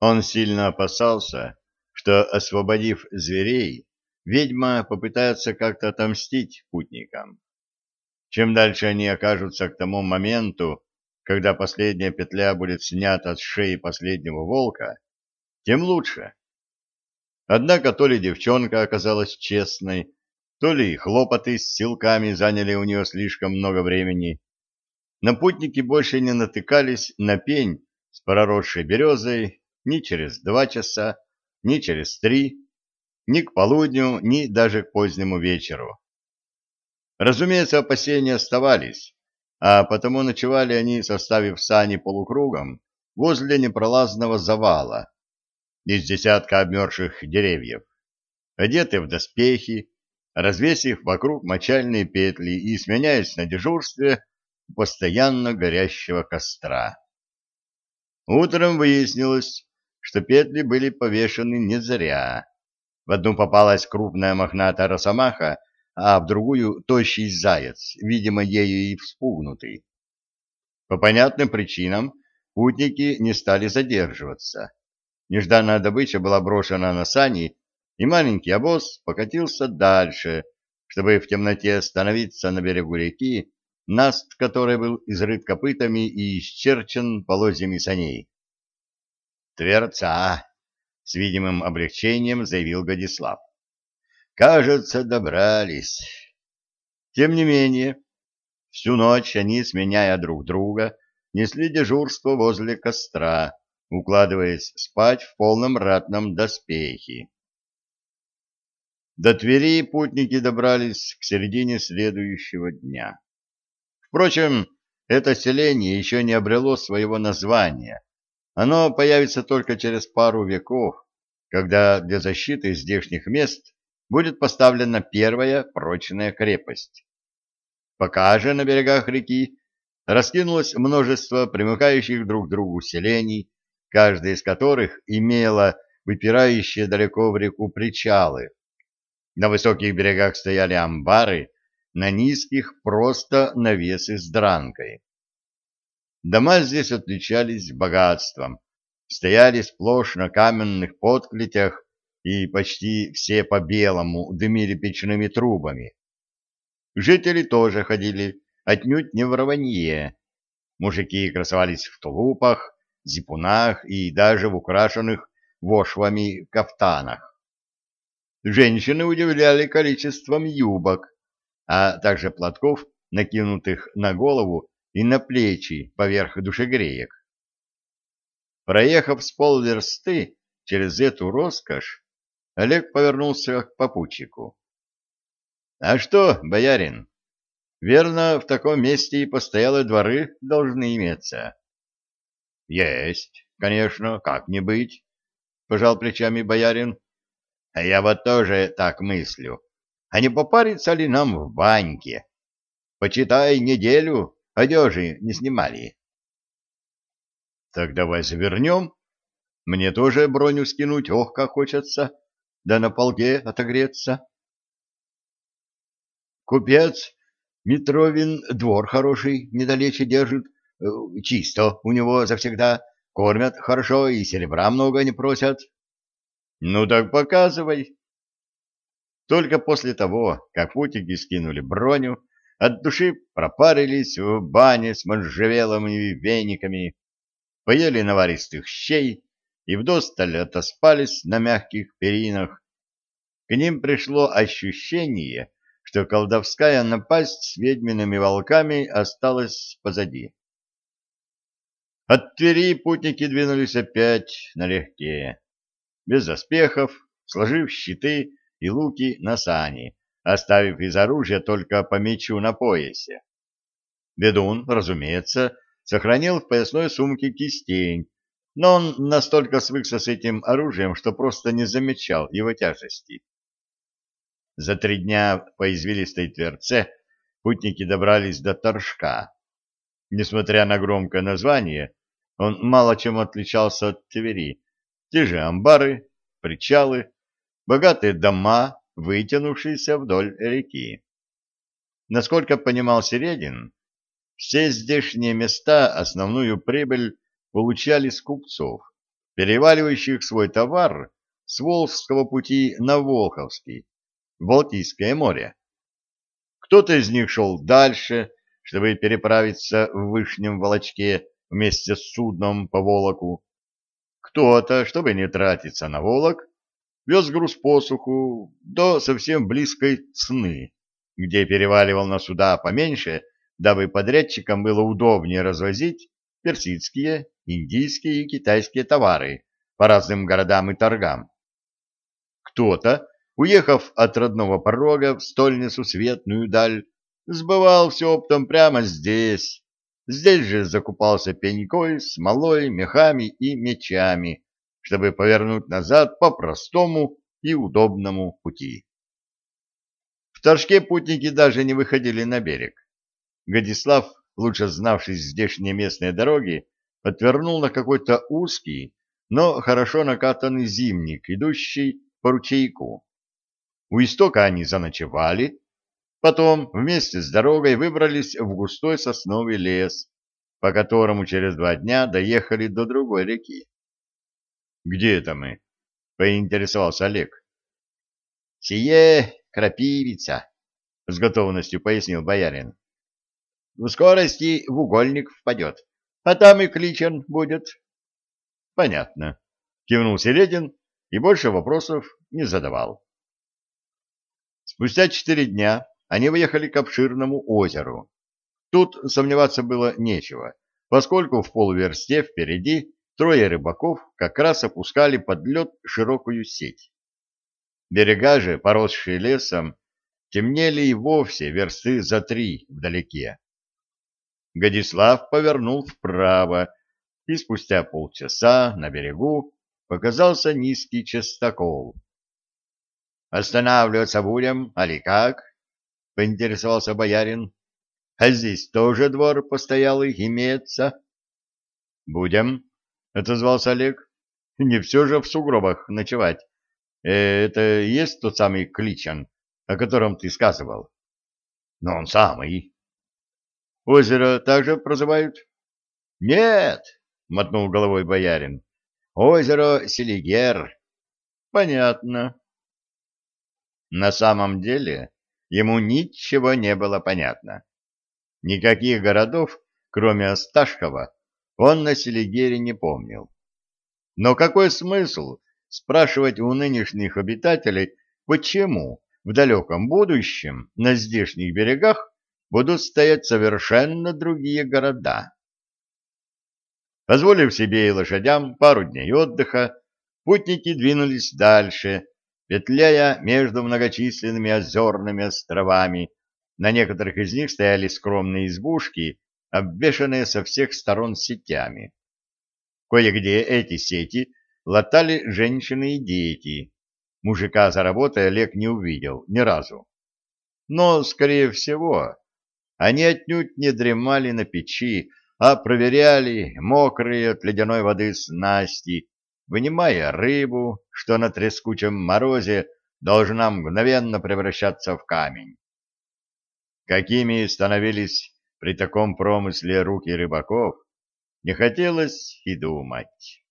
Он сильно опасался, что, освободив зверей, ведьма попытается как-то отомстить путникам. Чем дальше они окажутся к тому моменту, когда последняя петля будет снята с шеи последнего волка, тем лучше. Однако то ли девчонка оказалась честной, то ли хлопоты с силками заняли у нее слишком много времени. Но путники больше не натыкались на пень с проросшей березой ни через два часа, ни через три, ни к полудню, ни даже к позднему вечеру. Разумеется, опасения оставались, а потому ночевали они, составив сани полукругом, возле непролазного завала из десятка обмерзших деревьев, одеты в доспехи, развесив вокруг мочальные петли и сменяясь на дежурстве постоянно горящего костра. Утром выяснилось, что петли были повешены не зря. В одну попалась крупная мохнатая росомаха, а в другую — тощий заяц, видимо, ею и вспугнутый. По понятным причинам путники не стали задерживаться. Нежданная добыча была брошена на сани, и маленький обоз покатился дальше, чтобы в темноте остановиться на берегу реки, наст которой был изрыт копытами и исчерчен полозьями саней. «Тверца!» — с видимым облегчением заявил Годислав. Кажется, добрались. Тем не менее, всю ночь они, сменяя друг друга, несли дежурство возле костра, укладываясь спать в полном ратном доспехе. До Твери путники добрались к середине следующего дня. Впрочем, это селение еще не обрело своего названия. Оно появится только через пару веков, когда для защиты здешних мест будет поставлена первая прочная крепость. Пока же на берегах реки раскинулось множество примыкающих друг к другу селений, каждая из которых имела выпирающие далеко в реку причалы. На высоких берегах стояли амбары, на низких просто навесы с дранкой. Дома здесь отличались богатством, стояли сплошь на каменных подклетях и почти все по-белому дымили печными трубами. Жители тоже ходили отнюдь не в рванье. Мужики красовались в тулупах, зипунах и даже в украшенных вошвами кафтанах. Женщины удивляли количеством юбок, а также платков, накинутых на голову и на плечи поверх душегреек. Проехав с полверсты через эту роскошь, Олег повернулся к попутчику. — А что, боярин, верно, в таком месте и постоялые дворы должны иметься? — Есть, конечно, как не быть, — пожал плечами боярин. — А я вот тоже так мыслю. А не попариться ли нам в баньке? Почитай, неделю одежи не снимали. — Так давай завернем. Мне тоже броню скинуть, ох, как хочется да на полке отогреться. Купец Митровин двор хороший, недалече держит, э, чисто у него завсегда, кормят хорошо и серебра много не просят. Ну так показывай. Только после того, как путики скинули броню, от души пропарились в бане с можжевелыми вениками, поели наваристых щей, и вдосталь отоспались на мягких перинах. К ним пришло ощущение, что колдовская напасть с ведьмиными волками осталась позади. От Твери путники двинулись опять налегке, без заспехов, сложив щиты и луки на сани, оставив из оружия только по мечу на поясе. Бедун, разумеется, сохранил в поясной сумке кистень, но он настолько свыкся с этим оружием, что просто не замечал его тяжести. За три дня по извилистой тверце путники добрались до Торжка. Несмотря на громкое название, он мало чем отличался от Твери. Те же амбары, причалы, богатые дома, вытянувшиеся вдоль реки. Насколько понимал Середин, все здешние места основную прибыль получали с купцов, переваливающих свой товар с Волжского пути на Волховский, Балтийское море. Кто-то из них шел дальше, чтобы переправиться в Вышнем Волочке вместе с судном по Волоку. Кто-то, чтобы не тратиться на Волок, вез груз по суху до совсем близкой Цны, где переваливал на суда поменьше, дабы подрядчикам было удобнее развозить персидские, индийские и китайские товары по разным городам и торгам. Кто-то, уехав от родного порога в стольницу светную даль, сбывал все оптом прямо здесь. Здесь же закупался пенькой, смолой, мехами и мечами, чтобы повернуть назад по простому и удобному пути. В Торжке путники даже не выходили на берег. Годислав, лучше знавший здешние местные дороги, отвернул на какой-то узкий, но хорошо накатанный зимник, идущий по ручейку. У истока они заночевали, потом вместе с дорогой выбрались в густой сосновый лес, по которому через два дня доехали до другой реки. Где это мы? поинтересовался Олег. Сие крапивица, с готовностью пояснил боярин. В скорости в угольник впадет, а там и кличен будет. Понятно, кивнул Середин и больше вопросов не задавал. Спустя четыре дня они выехали к обширному озеру. Тут сомневаться было нечего, поскольку в полуверсте впереди Трое рыбаков как раз опускали под лед широкую сеть. Берега же, поросшие лесом, темнели и вовсе версты за три вдалеке. Годислав повернул вправо, и спустя полчаса на берегу показался низкий частокол. «Останавливаться будем, али как?» — поинтересовался боярин. «А здесь тоже двор постоялый имеется?» «Будем», — отозвался Олег. — Не все же в сугробах ночевать. Э, это и есть тот самый Кличан, о котором ты сказывал? — Но он самый. — Озеро также прозывают? — Нет, — мотнул головой боярин. — Озеро Селигер. — Понятно. На самом деле ему ничего не было понятно. Никаких городов, кроме Осташкова, он на Селигере не помнил. Но какой смысл спрашивать у нынешних обитателей, почему в далеком будущем на здешних берегах будут стоять совершенно другие города? Позволив себе и лошадям пару дней отдыха, путники двинулись дальше, петляя между многочисленными озерными островами. На некоторых из них стояли скромные избушки обвешанные со всех сторон сетями. Кое-где эти сети латали женщины и дети. Мужика за работой Олег не увидел ни разу. Но, скорее всего, они отнюдь не дремали на печи, а проверяли мокрые от ледяной воды снасти, вынимая рыбу, что на трескучем морозе должна мгновенно превращаться в камень. Какими становились при таком промысле руки рыбаков не хотелось и думать.